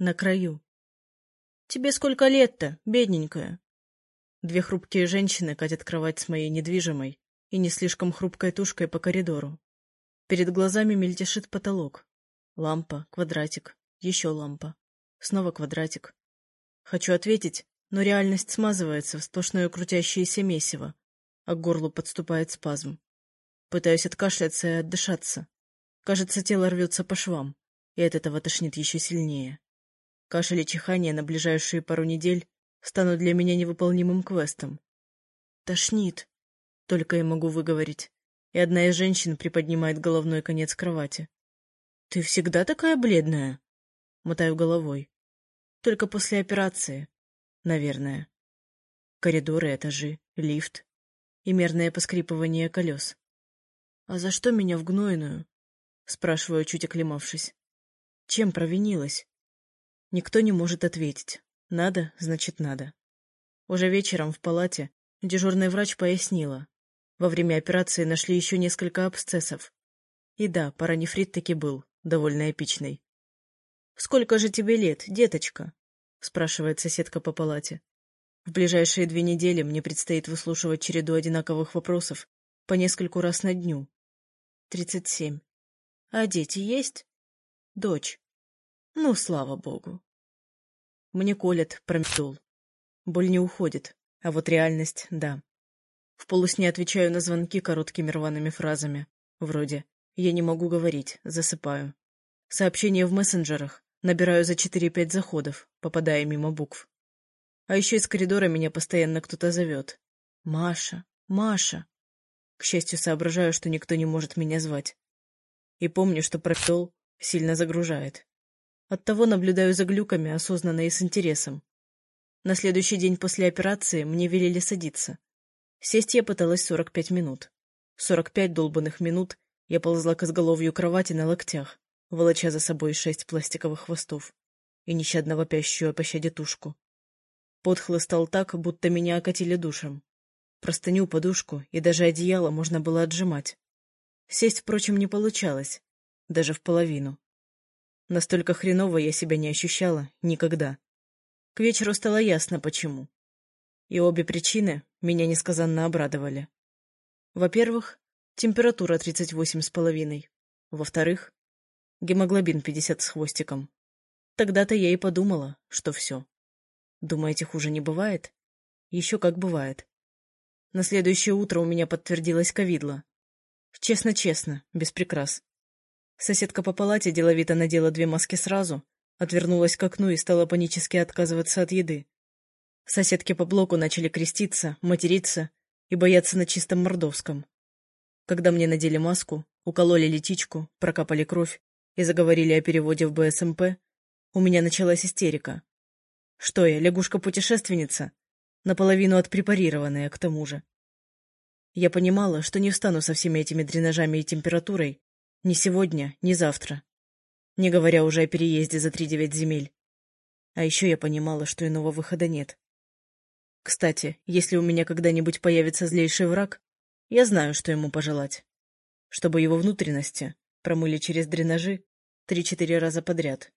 На краю. «Тебе сколько лет-то, бедненькая?» Две хрупкие женщины катят кровать с моей недвижимой и не слишком хрупкой тушкой по коридору. Перед глазами мельтешит потолок. Лампа, квадратик, еще лампа. Снова квадратик. Хочу ответить, но реальность смазывается в сплошное крутящееся месиво, а к горлу подступает спазм. Пытаюсь откашляться и отдышаться. Кажется, тело рвется по швам, и от этого тошнит еще сильнее. Кашель и чихание на ближайшие пару недель станут для меня невыполнимым квестом. Тошнит. Только и могу выговорить. И одна из женщин приподнимает головной конец кровати. — Ты всегда такая бледная? Мотаю головой. Только после операции. Наверное. Коридоры, этажи, лифт и мерное поскрипывание колес. — А за что меня в гнойную? — спрашиваю, чуть оклемавшись. — Чем провинилась? Никто не может ответить. Надо, значит, надо. Уже вечером в палате дежурный врач пояснила. Во время операции нашли еще несколько абсцессов. И да, паранефрит таки был, довольно эпичный. — Сколько же тебе лет, деточка? — спрашивает соседка по палате. В ближайшие две недели мне предстоит выслушивать череду одинаковых вопросов по нескольку раз на дню. Тридцать семь. А дети есть? Дочь. Ну, слава богу. Мне колят промедол. Боль не уходит, а вот реальность — да. В полусне отвечаю на звонки короткими рваными фразами. Вроде «я не могу говорить, засыпаю». Сообщения в мессенджерах набираю за 4-5 заходов, попадая мимо букв. А еще из коридора меня постоянно кто-то зовет. «Маша! Маша!» К счастью, соображаю, что никто не может меня звать. И помню, что пропел сильно загружает. Оттого наблюдаю за глюками осознанно и с интересом. На следующий день после операции мне велели садиться. Сесть я пыталась 45 минут. 45 долбанных минут я ползла к изголовью кровати на локтях, волоча за собой шесть пластиковых хвостов и нещадно вопящую о пощаде тушку. Пот хлыстал так, будто меня окатили душем. Простыню, подушку и даже одеяло можно было отжимать. Сесть, впрочем, не получалось, даже в половину. Настолько хреново я себя не ощущала никогда. К вечеру стало ясно, почему. И обе причины меня несказанно обрадовали. Во-первых, температура 38,5. Во-вторых, гемоглобин 50 с хвостиком. Тогда-то я и подумала, что все. Думаете, хуже не бывает? Еще как бывает. На следующее утро у меня подтвердилась ковидла. Честно-честно, без прикрас. Соседка по палате деловито надела две маски сразу, отвернулась к окну и стала панически отказываться от еды. Соседки по блоку начали креститься, материться и бояться на чистом мордовском. Когда мне надели маску, укололи летичку, прокапали кровь и заговорили о переводе в БСМП, у меня началась истерика. Что я, лягушка-путешественница? Наполовину отпрепарированная, к тому же. Я понимала, что не встану со всеми этими дренажами и температурой, ни сегодня, ни завтра. Не говоря уже о переезде за три-девять земель. А еще я понимала, что иного выхода нет. Кстати, если у меня когда-нибудь появится злейший враг, я знаю, что ему пожелать. Чтобы его внутренности промыли через дренажи три-четыре раза подряд.